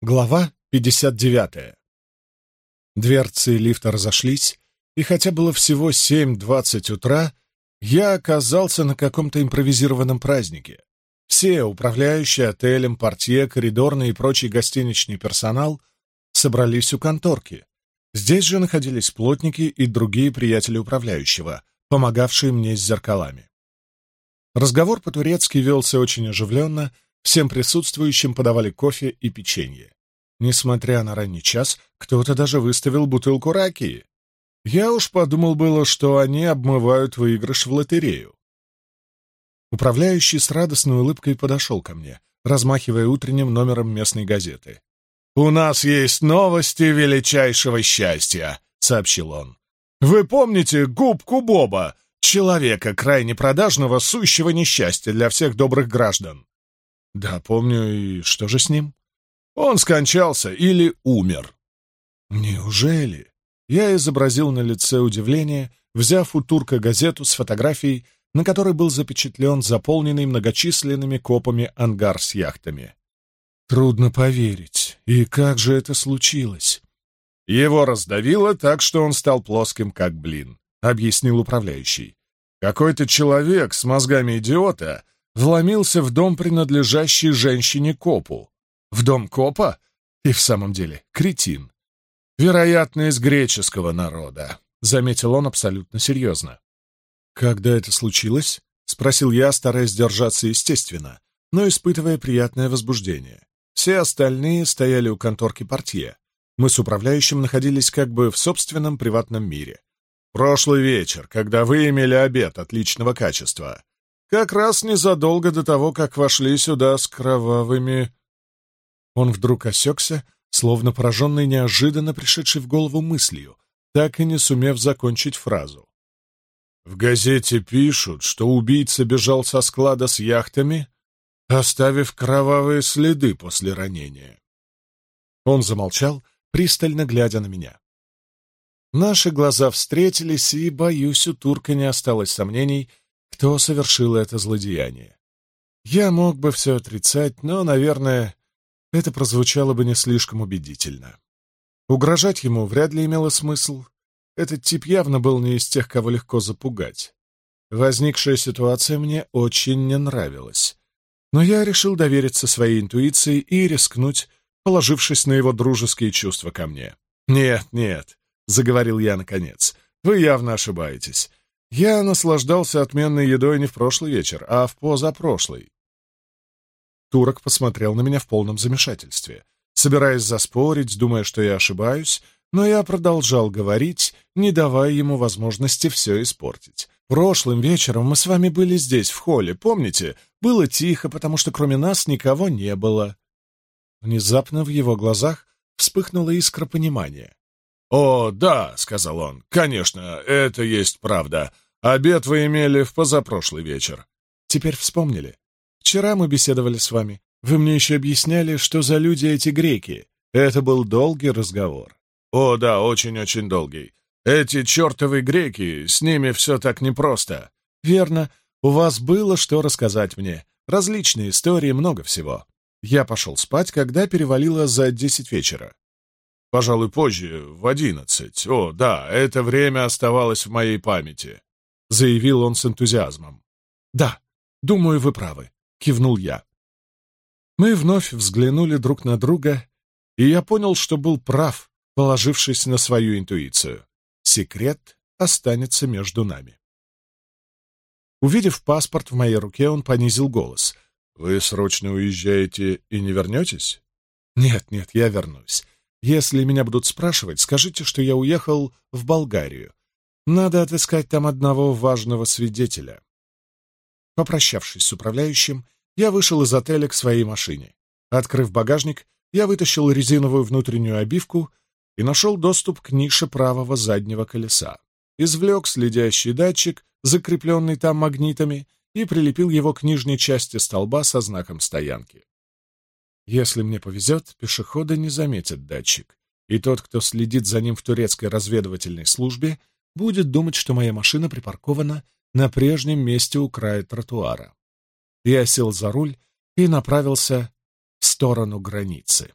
Глава 59. Дверцы лифта разошлись, и хотя было всего 7.20 утра, я оказался на каком-то импровизированном празднике. Все, управляющие отелем, портье, коридорный и прочий гостиничный персонал, собрались у конторки. Здесь же находились плотники и другие приятели управляющего, помогавшие мне с зеркалами. Разговор по-турецки велся очень оживленно — Всем присутствующим подавали кофе и печенье. Несмотря на ранний час, кто-то даже выставил бутылку ракии. Я уж подумал было, что они обмывают выигрыш в лотерею. Управляющий с радостной улыбкой подошел ко мне, размахивая утренним номером местной газеты. «У нас есть новости величайшего счастья», — сообщил он. «Вы помните губку Боба, человека крайне продажного, сущего несчастья для всех добрых граждан? Да, помню, и что же с ним? Он скончался или умер. Неужели? Я изобразил на лице удивление, взяв у турка газету с фотографией, на которой был запечатлен заполненный многочисленными копами ангар с яхтами. Трудно поверить. И как же это случилось? Его раздавило так, что он стал плоским, как блин, — объяснил управляющий. Какой-то человек с мозгами идиота вломился в дом, принадлежащий женщине-копу. В дом копа? И в самом деле, кретин. Вероятно, из греческого народа, — заметил он абсолютно серьезно. «Когда это случилось?» — спросил я, стараясь держаться естественно, но испытывая приятное возбуждение. Все остальные стояли у конторки портье. Мы с управляющим находились как бы в собственном приватном мире. «Прошлый вечер, когда вы имели обед отличного качества», как раз незадолго до того, как вошли сюда с кровавыми...» Он вдруг осекся, словно пораженный неожиданно пришедшей в голову мыслью, так и не сумев закончить фразу. «В газете пишут, что убийца бежал со склада с яхтами, оставив кровавые следы после ранения». Он замолчал, пристально глядя на меня. Наши глаза встретились, и, боюсь, у турка не осталось сомнений — кто совершил это злодеяние. Я мог бы все отрицать, но, наверное, это прозвучало бы не слишком убедительно. Угрожать ему вряд ли имело смысл. Этот тип явно был не из тех, кого легко запугать. Возникшая ситуация мне очень не нравилась. Но я решил довериться своей интуиции и рискнуть, положившись на его дружеские чувства ко мне. «Нет, нет», — заговорил я наконец, — «вы явно ошибаетесь. Я наслаждался отменной едой не в прошлый вечер, а в позапрошлый. Турок посмотрел на меня в полном замешательстве, собираясь заспорить, думая, что я ошибаюсь, но я продолжал говорить, не давая ему возможности все испортить. «Прошлым вечером мы с вами были здесь, в холле, помните? Было тихо, потому что кроме нас никого не было». Внезапно в его глазах вспыхнула искра понимания. «О, да», — сказал он, — «конечно, это есть правда. Обед вы имели в позапрошлый вечер». «Теперь вспомнили. Вчера мы беседовали с вами. Вы мне еще объясняли, что за люди эти греки. Это был долгий разговор». «О, да, очень-очень долгий. Эти чертовы греки, с ними все так непросто». «Верно. У вас было что рассказать мне. Различные истории, много всего». Я пошел спать, когда перевалило за десять вечера. Пожалуй, позже, в одиннадцать. О, да, это время оставалось в моей памяти», — заявил он с энтузиазмом. «Да, думаю, вы правы», — кивнул я. Мы вновь взглянули друг на друга, и я понял, что был прав, положившись на свою интуицию. Секрет останется между нами. Увидев паспорт в моей руке, он понизил голос. «Вы срочно уезжаете и не вернетесь?» «Нет, нет, я вернусь. Если меня будут спрашивать, скажите, что я уехал в Болгарию. Надо отыскать там одного важного свидетеля. Попрощавшись с управляющим, я вышел из отеля к своей машине. Открыв багажник, я вытащил резиновую внутреннюю обивку и нашел доступ к нише правого заднего колеса. Извлек следящий датчик, закрепленный там магнитами, и прилепил его к нижней части столба со знаком стоянки. Если мне повезет, пешеходы не заметят датчик, и тот, кто следит за ним в турецкой разведывательной службе, будет думать, что моя машина припаркована на прежнем месте у края тротуара. Я сел за руль и направился в сторону границы.